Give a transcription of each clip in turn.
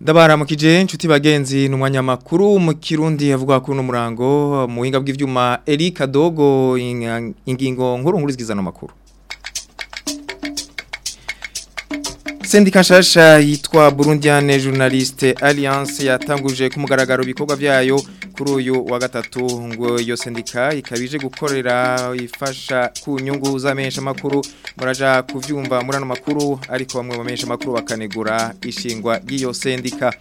ndabaramukije inshuti bagenzi ni umwanyamakuru mu kirundi avuga kuri uno murango mu buhinga bw'ibyuma Eric Adogo ingingo nkuru nkuru zigizana amakuru Sendika nshasha yitwa Burundian Journaliste Alliance yatanguje ku mugaragaro ibikorwa byayo kuri uyu wa gatatu ngo yo sendika ikabije gukorera ifasha ku nyungu z'amenshi amakuru muraja kubyumva muri ano makuru ariko bamwe mu menshi amakuru bakanegura ishingwa ry'iyo sendika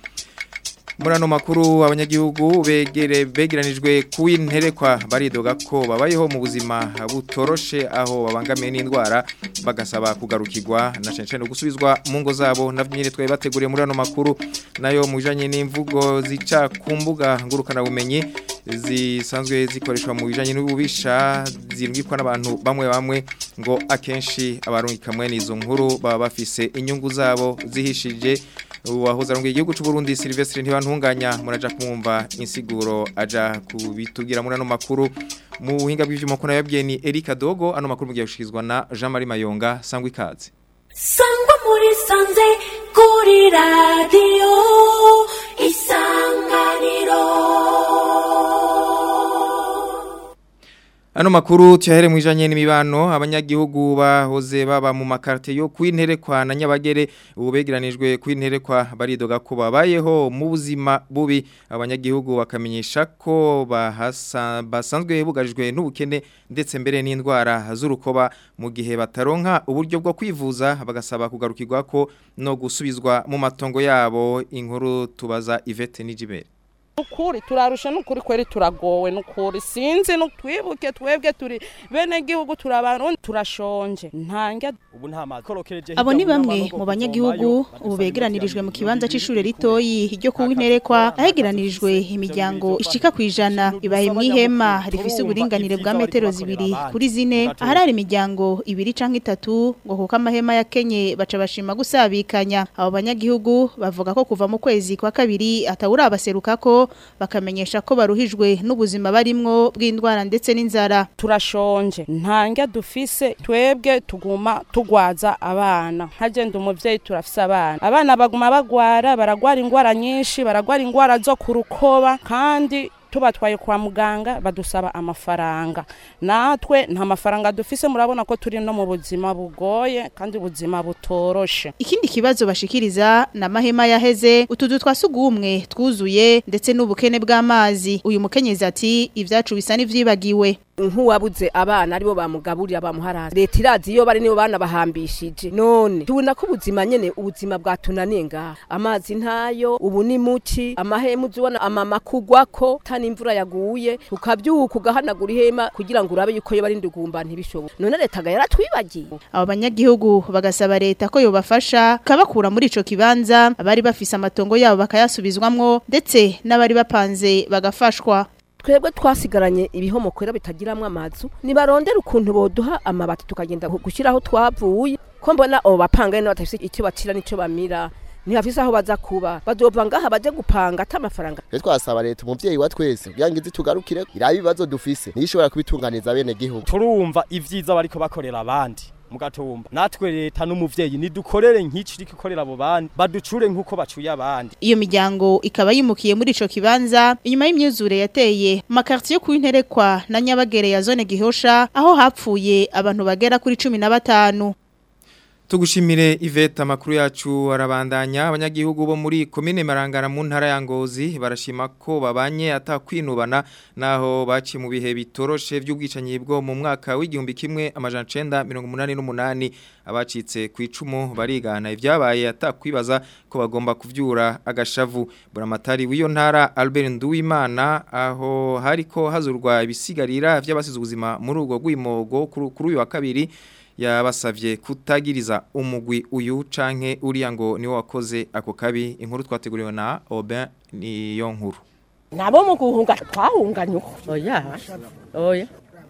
murano makuru abanyagihugu begere begeranijwe kuwinterekwa baridoga ko babayeho mu buzima butoroshe aho babangamiye n'indwara bagasaba kugarukigwa na censhene gusubizwa mu ngo zabo navyo nyine twaye bateguriye murano makuru nayo mujanye n'imvugo zica ku mbuga ngurukana bumenyi zisanzwe zikoreshwa mu bijanye n'ububisha zirungikwa n'abantu bamwe bamwe ngo akenshi abarungikamwe n'izo nkuru baba bafise inyungu zabo zihishije uwahoze arongera igihugu cy'u Burundi Silvestre ntibantunganya muraja kumva insiguro aja kubitubwira muri ano makuru mu buhinga bw'ivyuma ko nayabwiye ni Eric Dogo ano makuru mugiye gushikizwa na Jean Marie Mayonga sangwa ikaze sangwa muri sanze kuri radio Ano makuru tuyahere mwijanye n'imibano abanyagihugu bahoze baba mu makarte yo kwinterekwa na nyabagere ubegeranijwe kwinterekwa baridoga ko babayeho mu buzima bubi abanyagihugu bakamenyesha ko basanzwe bugarijwe n'ubukene ndetse mbere n'indwara z'urukoba mu gihe bataronka uburyo bwo kwivuza bagasaba kugarukirwa ko no gusubizwa mu matongo yabo inkuru tubaza Yvette Nijibere ukuri turarusha n'ukuri kweri turagowe n'ukuri sinzi n'utwibuke twebwe turi bene gihugu turabarundi turashonje ntange abo ni bamwe mu banyagihugu ubu begeranirijwe mu kibanza cy’ishuri ritoyi ryo kuwinterekwa ahegeranirijwe imiryango ishika ku ijana kwijana mu ihema rifise uburinganire bwa metero zibiri kuri zine ahari hari imiryango ibiri cyangwa itatu ngo kuko amahema yakenye baca bashima gusabikanya abo banyagihugu bavuga ko kuva mu kwezi kwa kabiri ko bakamenyesha ko baruhijwe n'ubuzima barimwo bw'indwara ndetse n'inzara turashonje ntanga dufise twebwe tuguma tugwaza abana nkagenda umubyeyi turafise abana abana baguma bagwara baragwara indwara nyinshi baragwara indwara zo ku rukoba kandi tubatwaye kwa muganga badusaba amafaranga natwe nta mafaranga dufise murabona ko turi no mu buzima bugoye kandi ubuzima butoroshe ikindi kibazo bashikiriza na mahema yaheze utuzu twa sugumwe twuzuye ndetse n'ubukene bw'amazi uyu mukenyezi ati ibyacu bisa n'ivyibagiwe nkuwabuze abana aribo bamugaburira bamuharaza leta irazi iyo bari nibo bana bahambishije none tubona ko ubuzima nyene ubuzima bwatunaniye ngaha amazi ntayo ubu ni muci amahemuzi ubona amama kugwako aha n'imvura yaguye ukabyuka ugahanagura ihema kugira ngo urabe yuko yo barindi gumba ntibishobora none leta ga yaratwibagiye Abo banyagihugu bagasaba leta ko yobafasha kabakura muri icyo kibanza abari bafise amatongo yabo bakayasubizwamo ndetse n'abari bapanze bagafashwa twebwe twasigaranye ibihomokwera bitagiramwo amazu nibarondera ukuntu boduha amabati tukagenda gushyiraho twavuye ko mbona abo bapangaye n'abatafite icyo batira n'icyo bamira ntihafise aho baza kuba bazova ngaha baje gupanga atamafaranga rero twasaba leta umubyeyi wa twese kugira ngo izitugarukire irabe ibibazo dufise niyo kubitunganiza bene gihugu turumva ibyiza bariko bakorera abandi mugatumba natwe leta n’umubyeyi nidukorere nk'iki riko ikorera abo bandi baducure nk'uko bacuye abandi iyo miryango ikaba yimukiye muri icyo kibanza inyuma y'imyuzure yateye makartier yo kuyinterekwa na nyabagere ya zone gihosha aho hapfuye abantu bagera kuri cumi na batanu. tugushimire iveta amakuru yacu arabandanya abanyagihugu bo muri komine marangara mu ntara ya ngozi barashima ko babanye atakwinubana naho baciye mu bihe bitoroshe by'ubwicanyi bwo mu mwaka w'igihumbi kimwe amajana icenda mirongo umunani n'umunani abacitse ku icumu barigana ibyabaye atakwibaza ko bagomba kuvyura agashavu buramatari w'iyo ntara Albert Nduwimana aho hariko hazurwa ibisigarira by'abasize ubuzima muri ubwo rwimogo kuri uyu wa kabiri yabasabye kutagiriza umugwi uyu canke uriya ngo ni wakoze ako kabi inkuru twateguriwe na Aubin niyo nkuru nabo mu guhunga twahunganye uko oya oya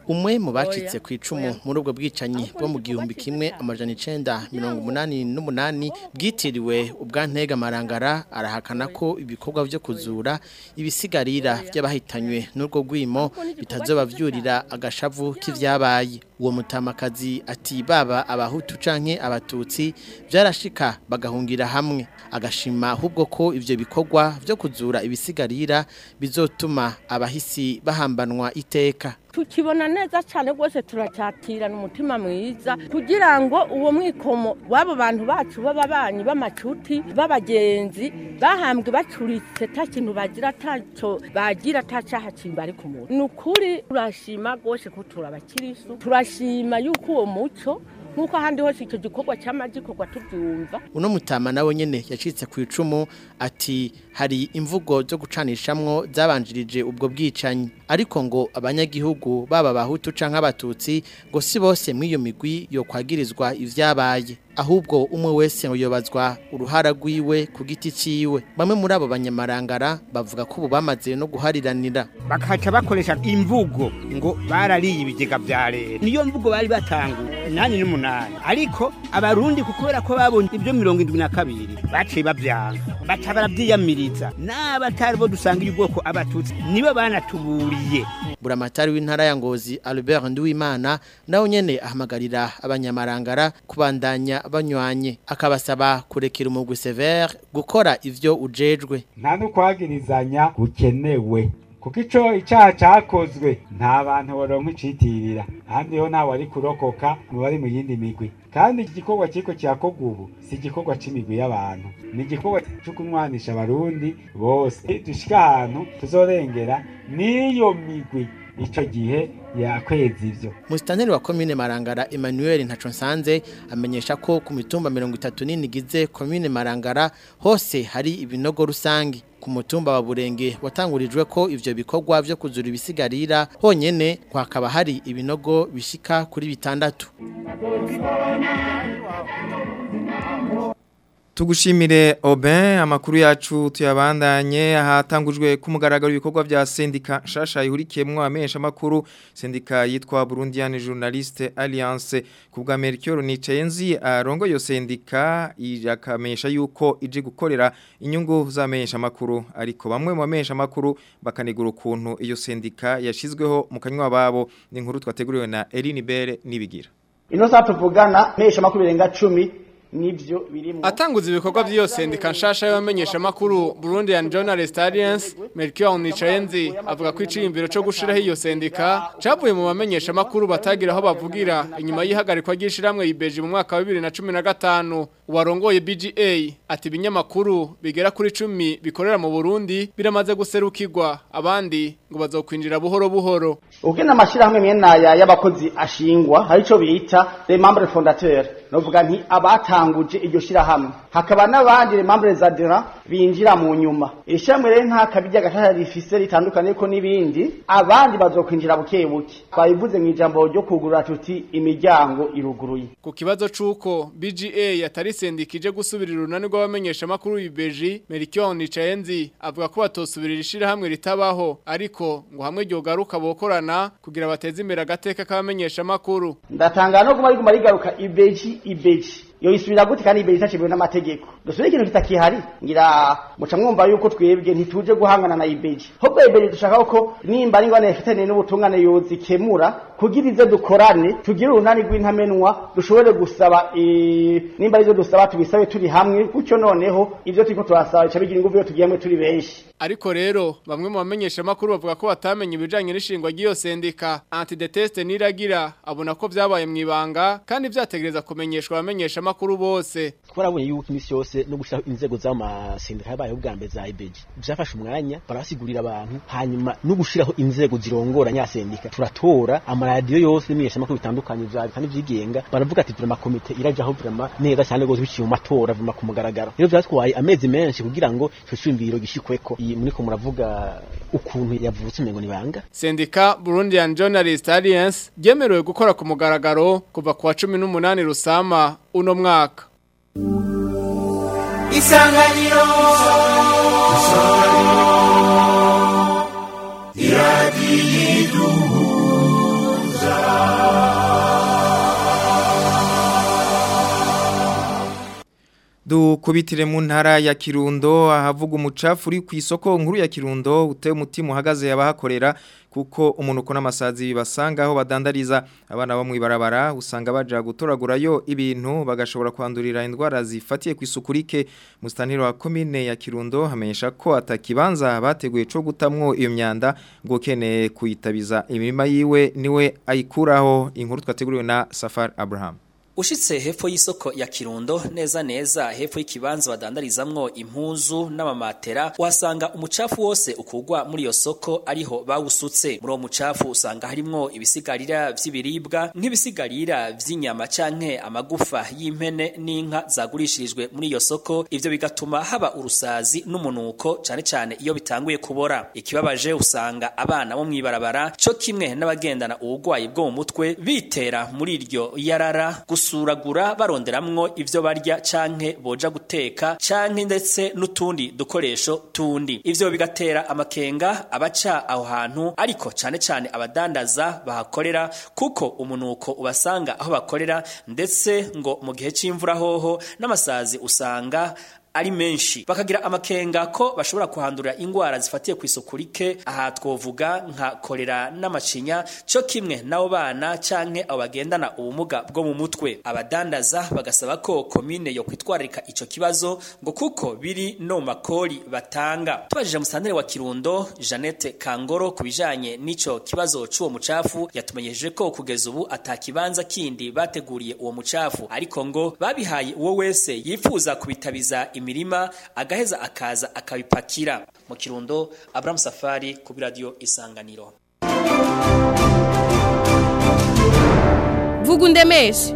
umwe mu bacitse ku icumu muri ubwo bwicanyi bwo mu gihumbi kimwe amajana icyenda mirongo umunani n'umunani bwitiriwe ubwantega marangara arahakana ko ibikorwa byo kuzura ibisigarira by'abahitanywe n'urwo rwimo bitazoba byurira agashavu k'ibyabaye uwo mutamakazi ati baba abahutu canke abatutsi byarashika bagahungira hamwe agashima ahubwo ko ibyo bikorwa byo kuzura ibisigarira bizotuma abahisi bahambanwa iteka tukibona neza cyane rwose turacyakira n’umutima mwiza kugira ngo uwo mwikomo w'abo bantu bacu b'ababanyi b'amacuti b'abagenzi bahambwe bacuritse nta kintu bagira atacyo bagira atacaha kimba ariko umuntu ni ukuri turashima rwose ko turabakirisu turashima yuko uwo muco nk'uko ahandi hose icyo gikorwa gikorwa tubyumva uno mutama nawe nyine yacitse ku icumu ati hari imvugo zo gucanishamwo zabanjirije ubwo bwicanyi ariko ngo abanyagihugu baba abahutu cyangwa abatutsi ngo si bose muri iyo migwi yo kwagirizwa ibyabaye ahubwo umwe wese yobazwa uruhara rwiwe ku giti ciwe bamwe muri abo banyamarangara bavuga ko ubu bamaze no guhariranira bakaca bakoresha imvugo ngo barariye ibigega bya leta niyo mvugo bari batanguye nani n'umunani ariko abarundi kubera ko babonye ibyo mirongo indwi na kabiri baciye babyanga baca barabyiyamiriza n'abatari bo dusanga ubwoko abatutsi nibo banatuburiye buramatari w'intara ya ngozi albert nduwimana nawe nyene ahamagarira abanyamarangara kubandanya banywanye akabasaba kurekira umugwi severe gukora ivyo ujejwe nta n'ukwagirizanya gukenewe kuko ico icaha cakozwe nta bantu boronka icitirira ahandi ho ntawe ari kurokoka mu bari mu yindi migwi kandi iki gikorwa kiriko kirakorwa ubu si igikorwa c'imigwi y'abantu ni igikorwa co kunywanisha abarundi bose dushika ahantu tuzorengera n'iyo migwi icyo gihe yakweza ibyo musitaneri wa komine marangara emmanuel ntacu nsanze amenyesha ko ku mitumba mirongo itatu nini igize komine marangara hose hari ibinogo rusange ku mutumba wa burenge watangurijwe ko ibyo bikorwa byo kuzura ibisigarira honyine hakaba hari ibinogo bishika kuri bitandatu tugushimire Aubin amakuru yacu tuyabandanye ahatangujwe ku ibikorwa bya sendika nshasha ihurikiyemo amenyesha amakuru sendika yitwa Burundian Journaliste Alliance ku bwa Melchior Nicenzi arongo yo sendika yakamenyesha yuko ije gukorera inyungu zamenyesha amakuru ariko bamwe mu bamenyesha amakuru bakanegura ukuntu iyo sendika yashizweho mu kanywa babo ni inkuru twateguriwe na Eline Bere nibigira Ino sa tuvugana amenyesha amakuru birenga 10 atanguza ibikorwa byose ndika nshasha y'abamenyesha makuru Burundi and Journalist Alliance Melchior Nichayenzi avuga ko iciyumviro cyo gushiraho iyo sendika cavuye mu bamenyesha makuru batagira aho bavugira inyuma y'ihagarikwa ry'ishiramwe ibeje mu mwaka wa 2015 uwarongoye BGA ati binyamakuru bigera kuri cumi bikorera mu Burundi biramaze guserukirwa abandi ngo bazokwinjira buhoro buhoro Ugena amashirahamwe myenaya y'abakozi ashingwa harico bita les membres fondateurs novuga nti abatanguje iryo shyirahamwe hakaba n'abandi remambre zadira binjira mu nyuma iri shyirahamwe rero nta kabirya gashasha rifise ritandukanye ko n'ibindi abandi bazokwinjira buke buke twabivuze mu ijambo ryo kugurura tuti imiryango iruguruye ku kibazo cy’uko BGA yatari sendikije gusubira urunani rw'abamenyeshamakuru UBG Mericon Nicayenzi avuga ko batosubirira ishirahamwe ritabaho ariko ngo hamwe ryogaruka bokorana kugira bateze imbere agateka k'abamenyeshamakuru ndatangara no kuma riguma rigaruka IBG ibeji iyo isubira gute kandi imbere itashyiriweho n'amategeko dusubire ikintu kitakihari ngira muca mwumva yuko twebwe ntituje guhangana na ibeji ahubwo ibeji dushaka ko nimba ari ingorane ifitanye n'ubutungane yozikemura kugira izo dukorane tugire urunani rw'intamenwa dushobore gusaba e, nimba ari izo dusaba tubisabe turi hamwe gutyo noneho ibyo turiko turasaba bica bigira ingufu iyo tugiye hamwe turi benshi ariko rero bamwe mu bamenyeshamakuru bavuga ko batamenye ibijyanye n'ishingwa ry'iyo sendika antideteste niragira abona ko byabaye mu ibanga kandi byategereza kumenyeshwa abamenyeshamakuru bose twarabonye yuko iminsi yose no gushyiraho inzego z'amasendika yabaye ubwa mbere za ibegi byafashe umwanya barasigurira abantu hanyuma no gushyiraho inzego zirongora nyasendika turatora amaradiyo yose n'imenyeshamakuru bitandukanye bya kandi byigenga baravuga ati turama komite irajyaho turama neza cyane rwose biciye mu matora vuma ku mugaragaro rero byatwaye amezi menshi kugira ngo icyo cyumviro gishikweko muriko muravuga ukuntu yavutse umengo nibanga sendika Burundian Journalist Alliance ryemerewe gukora ku mugaragaro kuva kuwa cumi 18 Rusama uno mwaka Isanganiro Isanganiro Iradi dukubitire mu ntara ya kirundo ahavuga umucafu uri ku isoko nkuru ya kirundo ute umutima uhagaze yabahakorera kuko umuntu n’amasazi amasazi aho badandariza abana bo mu usanga baja gutoragurayo ibintu bagashobora kwandurira indwara zifatiye ku isuku rike mustaniro wa commune ya Kirundo hamenyesha ko atakibanza bateguye cyo gutamwo iyo myanda ngo keneye kuyitabiza imirima yiwe niwe ayikuraho inkuru twateguriwe na Safar Abraham ushitse hepfo y'isoko ya Kirundo neza neza hepfo y'ikibanza badandarizamwo impuzu n'amamatera uhasanga umucafu wose ukugwa muri iyo soko ariho bawusutse muri uwo mucafu usanga harimwo ibisigarira vy'ibiribwa nk'ibisigarira vy'inyama canke amagufa y'impene n'inka zagurishirijwe muri iyo soko ivyo bigatuma haba urusazi n'umunuko cane cane iyo bitanguye kubora ikibabaje usanga abana bo mwibarabara co kimwe n'abagendana ubugwayi bwo mu mutwe bitera muri iryo yarara gusa kubisuragura baronderamwo ivyo barya canke boja guteka canke ndetse n'utundi dukoresho tundi ivyo bigatera amakenga abaca aho hantu ariko cane cane abadandaza bahakorera kuko umunuko ubasanga aho bakorera ndetse ngo mu gihe c'imvura hoho n'amasazi usanga ari menshi bakagira amakenga ko bashobora kuhandurira indwara zifatiye ku isuku rike aha twovuga nka kolera n'amacinya cyo kimwe n'abo bana canke abo bagendana ubumuga bwo mu mutwe abadandaza bagasaba ko komine yo kwitwararika icyo kibazo ngo kuko biri no makori batanga tubajije musanteri wa Kirundo Jeannette Kangoro kubijanye nicyo kibazo c'uwo mucafu yatumenyeje ko kugeza ubu atakibanza kindi bateguriye uwo mucafu ariko ngo babihaye uwo wese yifuza kubitabiza imi imirima agaheza akaza akabipakira mu kirundo Abraham Safari ku radio Isanganiro Vugundemeshe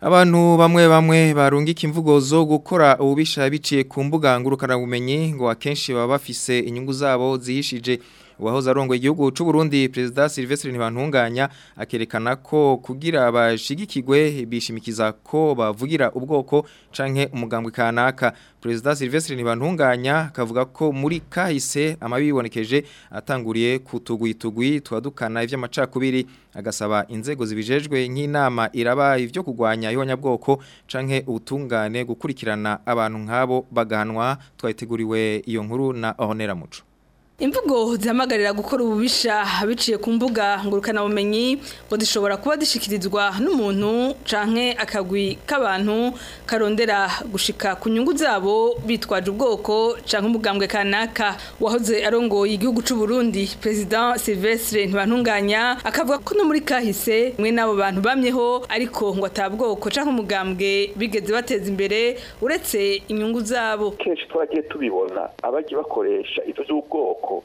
Abantu bamwe bamwe barungika imvugo zo gukora ububisha biciye ku mbuga ngurukana bumenyi ngo akenshi baba bafise inyungu zabo zihishije uwahoze arongoye igihugu cy'u Burundi Perezida Sylvestre Ntibantunganya akerekana ko kugira abashigikirwe bishimikiza ko bavugira ubwoko canke umugambwe kanaka Perezida Sylvestre Ntibantunganya akavuga ko muri kahise amabibonekeje atanguriye kutugwitugwi twadukana ivy'amacakubiri agasaba inzego zibijejwe nk'inama iraba ivyo kugwanya ihonyabwoko canke ubutungane gukurikirana abantu nk'abo baganwa twayiteguriwe iyo nkuru na Honera Muco imvugo zihamagarira gukora ububisha biciye ku mbuga ngurukanabumenyi ngo zishobora kuba zishyikirizwa n'umuntu canke akagwi k'abantu karondera gushika ku nyungu zabo bitwaje ubwoko canke umugambwe kanaka wahoze arongoye igihugu cy'u Burundi President Sylvestre Ntibantunganya akavuga ko no muri kahise mwe n'abo bantu bamyeho ariko ngo atabwoko canke umugambwe bigeze bateza imbere uretse inyungu zabo kenshi twagiye tubibona abagiye bakoresha ibyo by'ubwoko isoko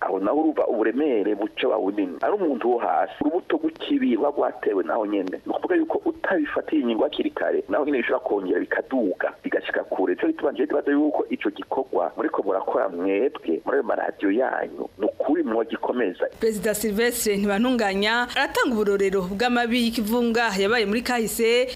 aho naho uruva uburemere buce bunini ari umuntu wo hasi urubuto rw'ikibi rwatewe naho nyine ni ukuvuga yuko utabifatiye inyungu hakiri kare naho nyine bishobora kongera bikaduga bigashyika kure cyo bitubanje ikibazo yuko icyo gikorwa muri ko murakora mwebwe muri ayo maradiyo yanyu ni ukuri mu gikomeza perezida silvestre ntibanunganya aratanga uburorero bw'amabi y'ikivunga yabaye muri kahise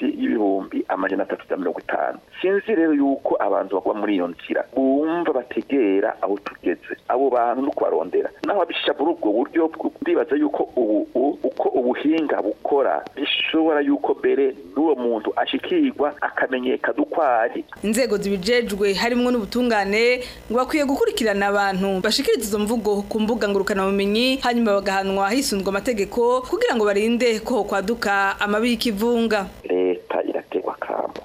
y'ibihumbi amajana atatu na mirongo itanu sinzi rero yuko abantu bagwa muri iyo nzira bumva bategera aho tugeze abo bantu no kubarondera naho abishyira ubwo buryo ndibaza yuko ubu uko ubuhinga bukora bishobora yuko mbere n'uwo muntu ashikirwa akamenyeka dukwari inzego zibijejwe harimo n'ubutungane ngo bakwiye gukurikirana abantu bashikiriza izo mvugo ku mbuga ngurukanabumenyi hanyuma bagahanwa hisunzwe amategeko kugira ngo barinde ko kwaduka amabi y'ikivunga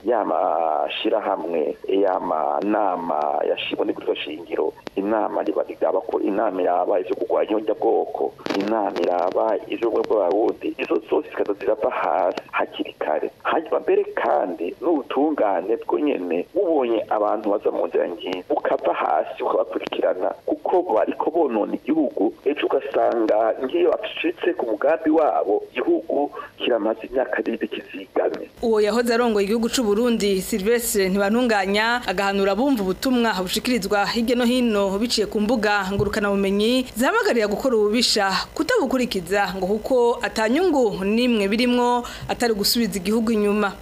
ya mashyirahamwe ya manama yashyirwa n'iguriro shingiro inama rigaba ko inama iraba izo kurwanya ibiyobyabwoko inama iraba izo mu bw'abarundi izo zose zikajya zirava hasi hakiri kare hanyuma mbere kandi n'ubutungane bwonyine ubonye abantu baza mu nzira ngiye ukava hasi ukabakurikirana kuko bariko bonona igihugu ejo ugasanga ngiyo bacitse ku mugambi wabo igihugu kiramaze imyaka n'ibindi kizigamye uwo yahoze arongoye igihugu cy'ubururu Burundi Silvestre ntibantunganya agahanura bumva ubutumwa bushikirizwa hirya no hino biciye ku mbuga ngurukana bumenyi zihamagarira gukora ububisha kutabukurikiza ngo kuko atanyungu nimwe birimwo atari gusubiza igihugu inyuma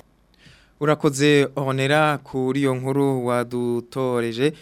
urakoze onera kuri iyo nkuru wadutoreje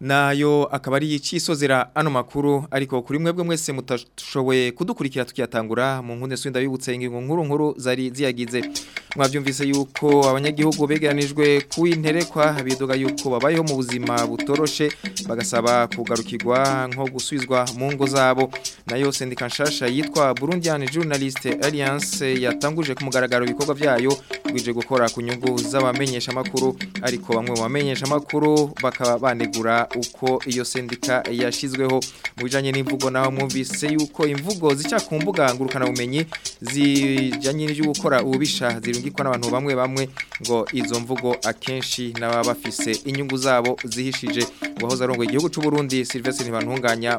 nayo akaba ari icyisozera ano makuru ariko kuri mwebwe mwese mutashoboye kudukurikira tukiyatangura mu nkunde swinda yibutse ingingo nkuru nkuru zari ziyagize mwabyumvise yuko abanyagihugu begeranijwe ku interekwa bidoga yuko babayeho mu buzima butoroshe bagasaba kugarukirwa nko gusubizwa mu ngo zabo nayo sendika nshasha yitwa Burundian Journalist Alliance yatanguje ku ibikorwa byayo twakwije gukora ku nyungu z'abamenyesha amakuru ariko bamwe mu bamenyesha amakuru bakaba banegura uko iyo sendika yashyizweho mu n'imvugo naho mwumvise yuko imvugo zica ku mbuga ngurukanabumenyi zijyanye gukora ubisha zirungikwa n'abantu bamwe bamwe ngo izo mvugo akenshi n'ababa bafise inyungu zabo zihishije uwahoze arongoye igihugu cy'u Burundi Sylvestre Ntibantunganya